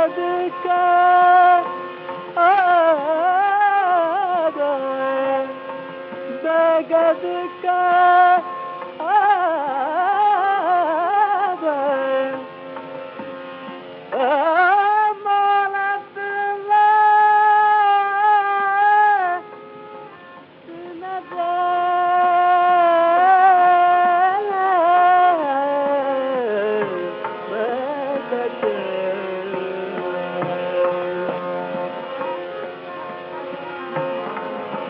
सदका बगद का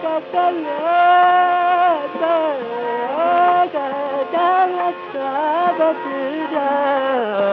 Thank you.